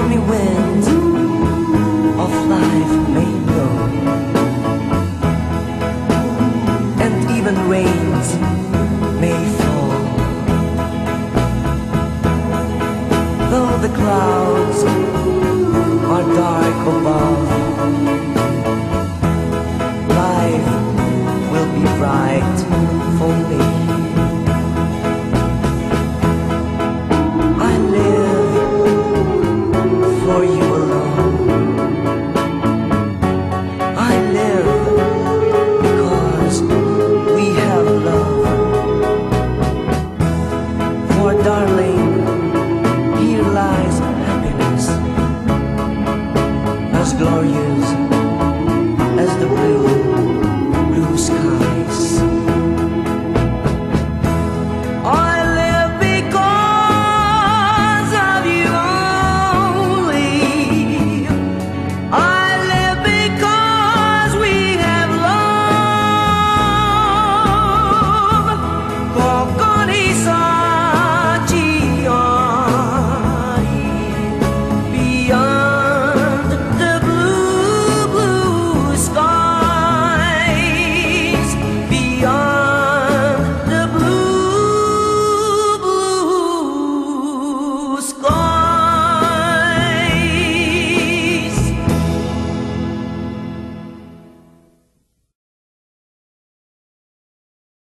stormy winds of life may blow And even rains may fall. Though the clouds darling.